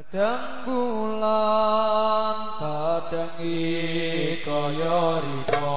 Kadang bulan kadang kaya rino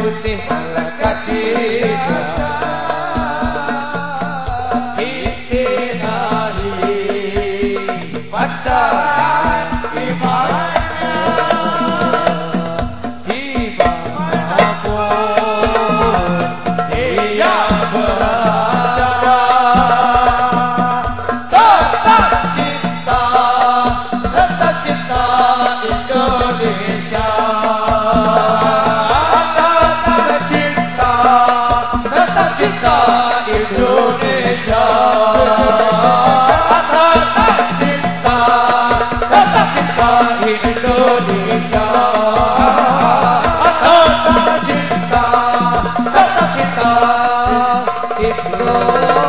Putih Melekat It's